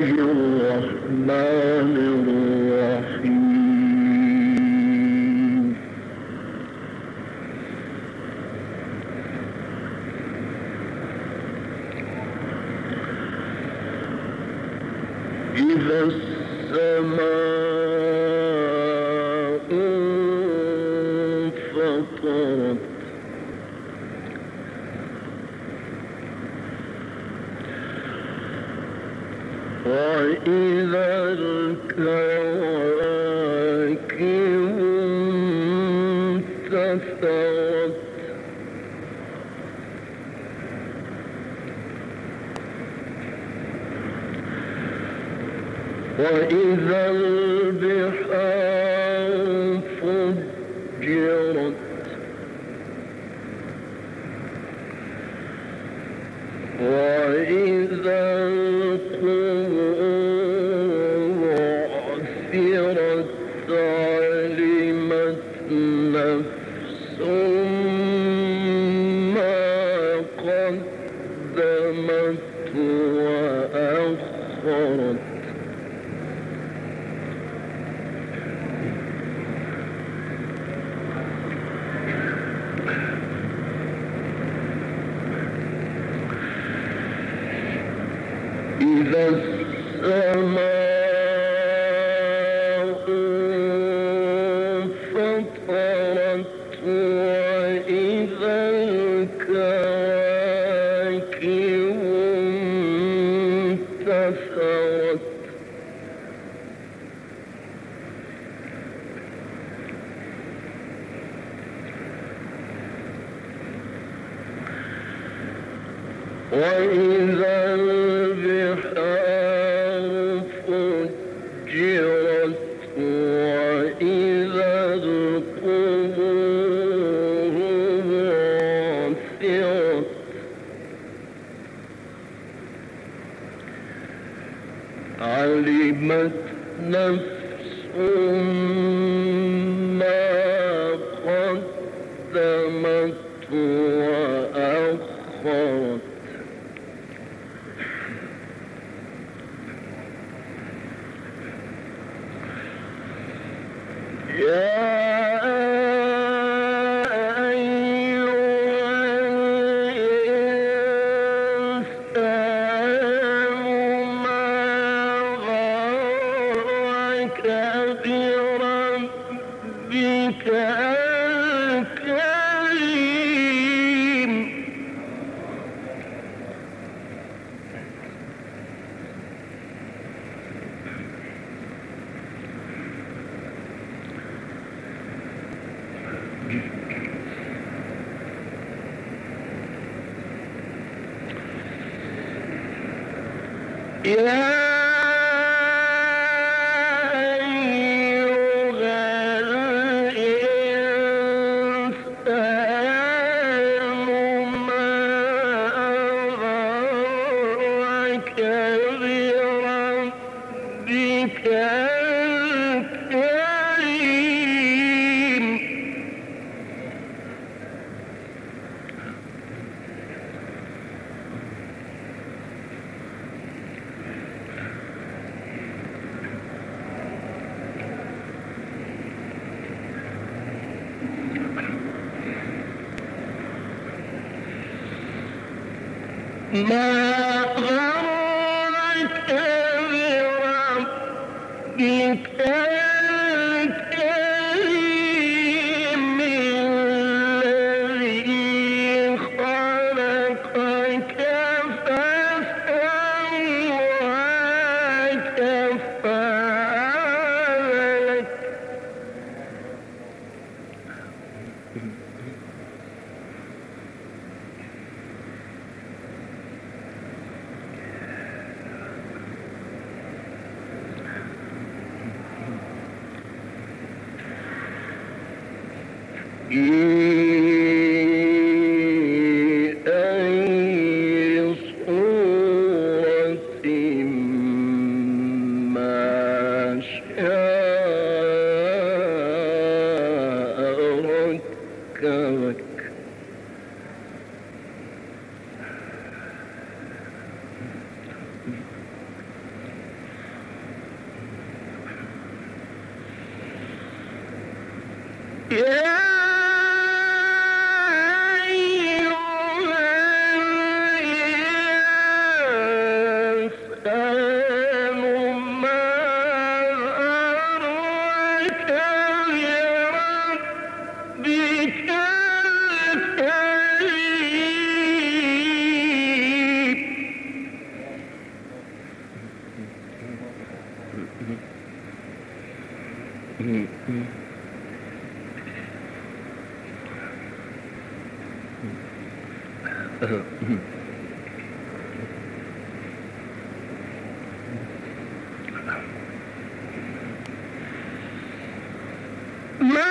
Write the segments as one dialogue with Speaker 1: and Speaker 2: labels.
Speaker 1: الرحمن الرحيم. وإذا البحار فجرت قدمت وأخرت Yeah. Ma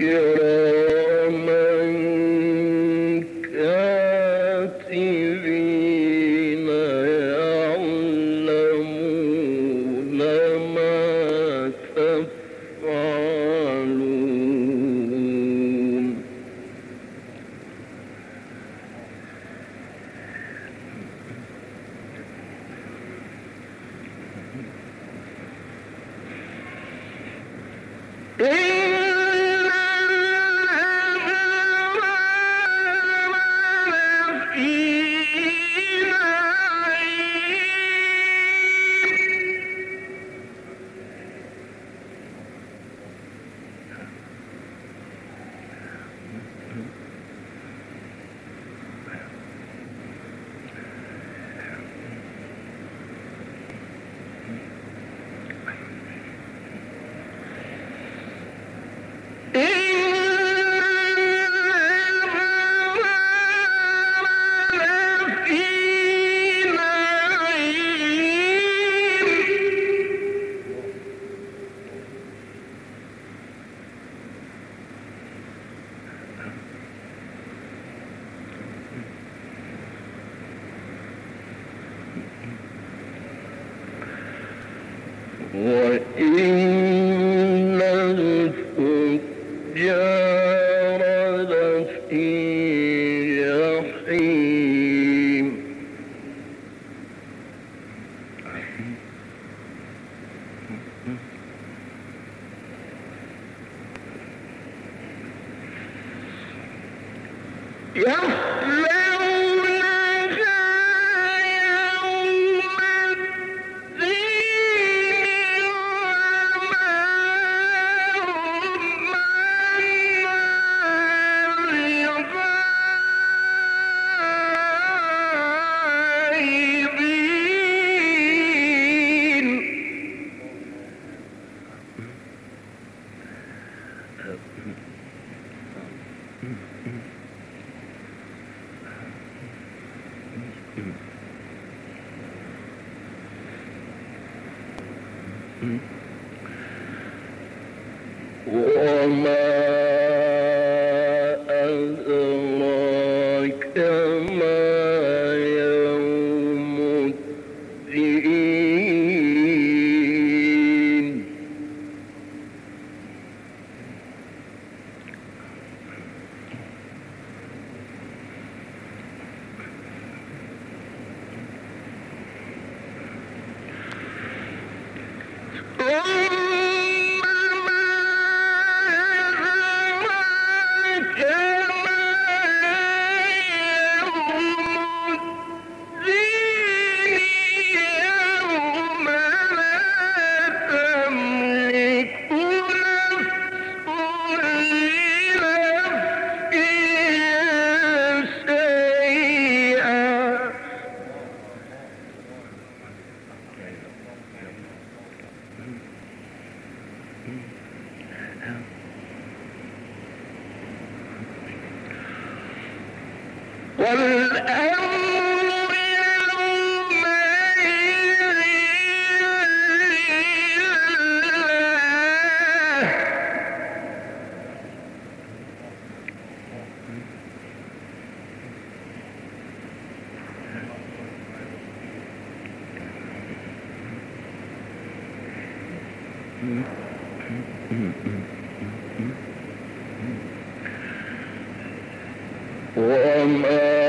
Speaker 1: you for in. Oh, my. وما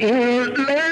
Speaker 1: good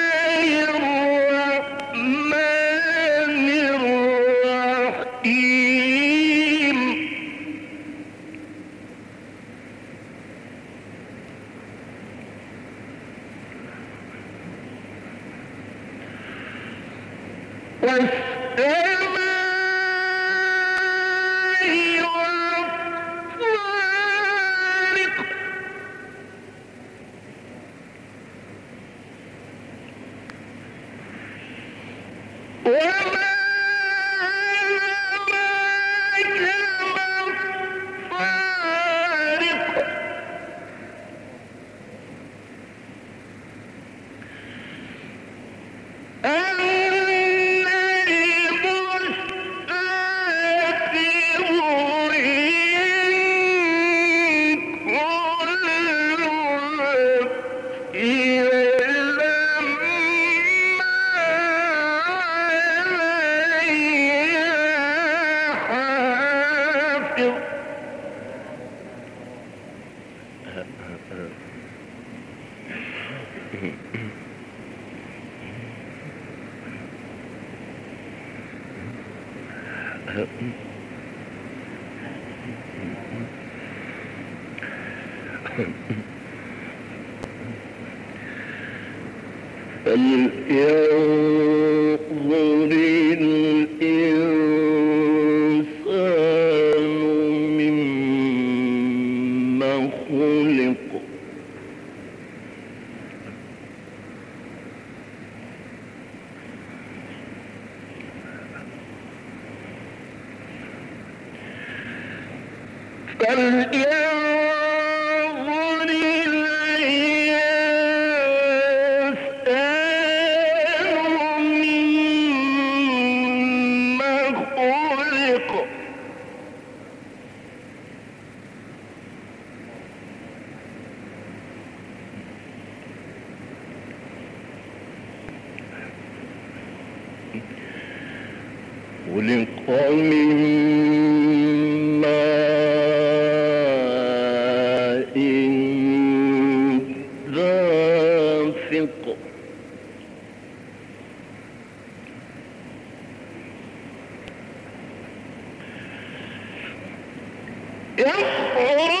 Speaker 1: não único. ¿Eh?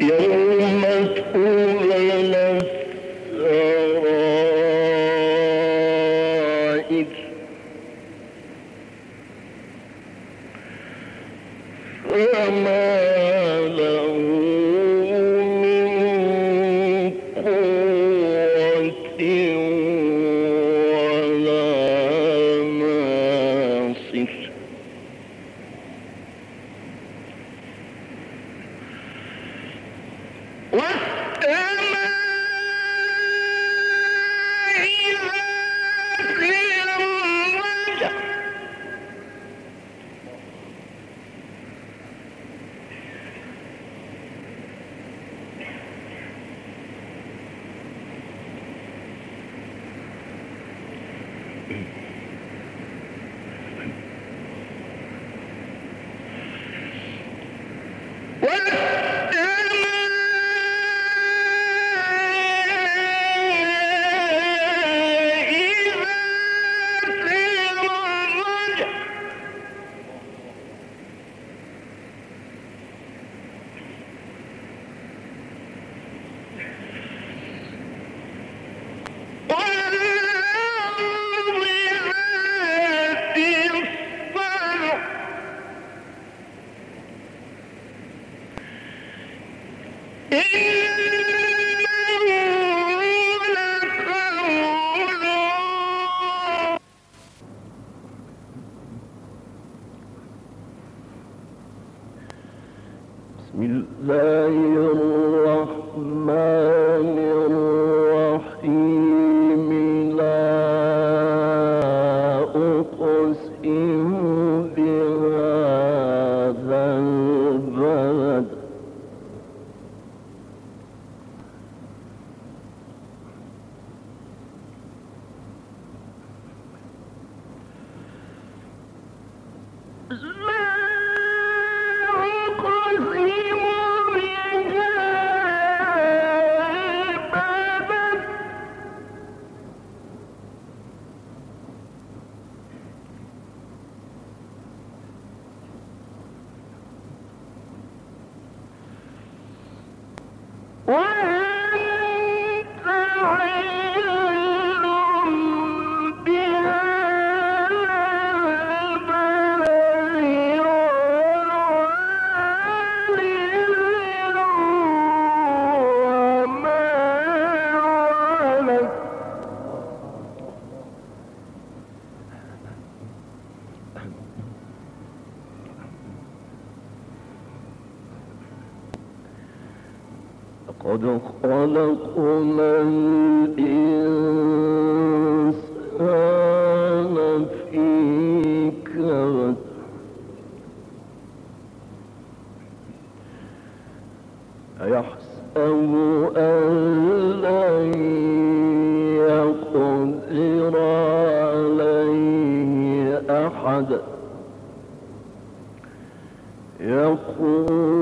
Speaker 1: يوم تقول أيحسب أن لن يقدر عليه أحد. يقول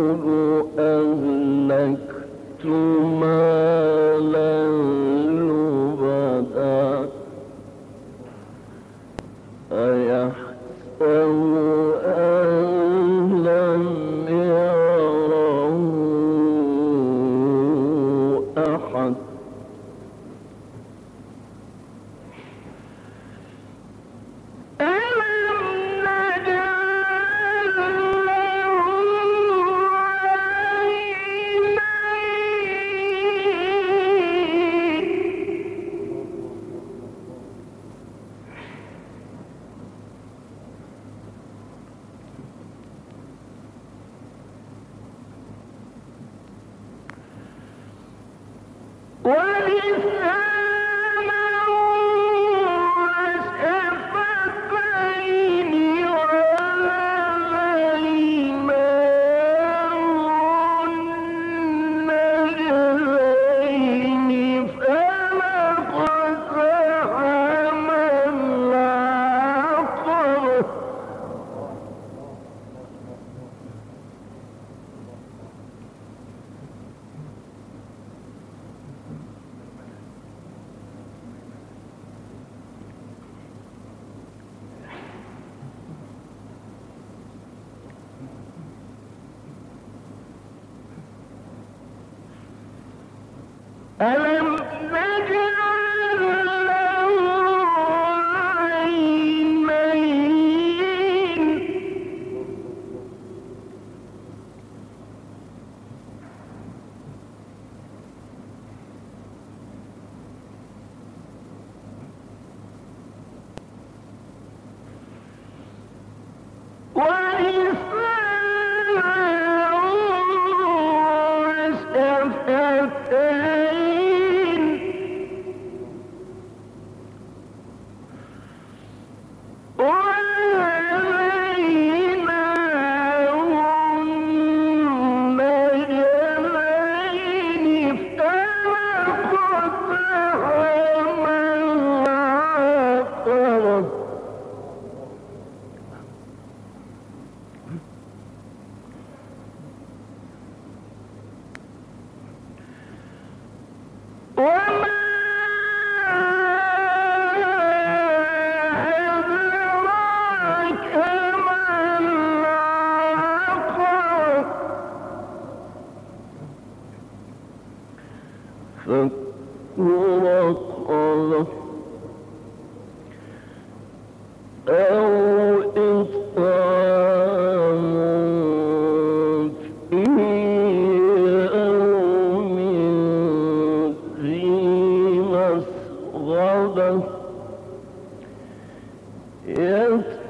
Speaker 1: ألم نجعل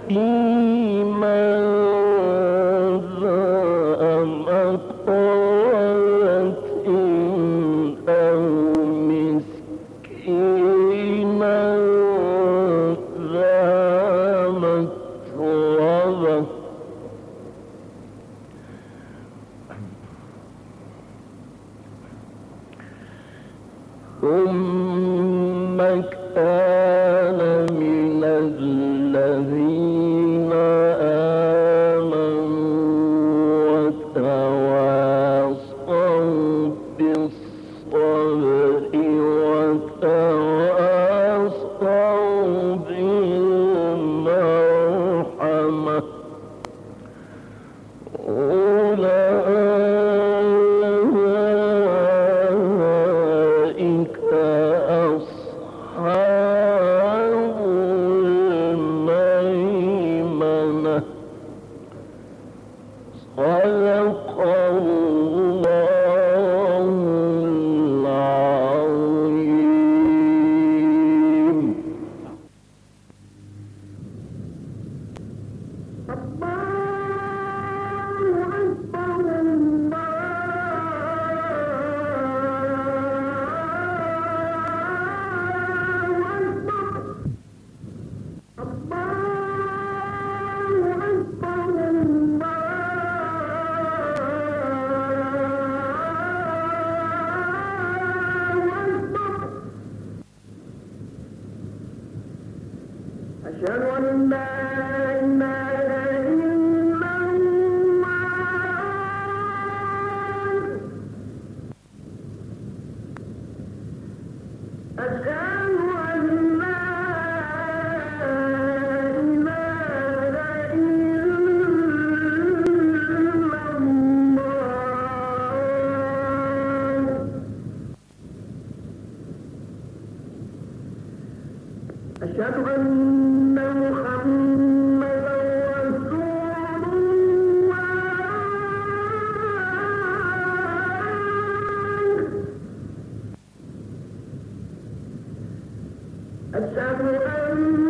Speaker 1: Mm.
Speaker 2: أشهد أن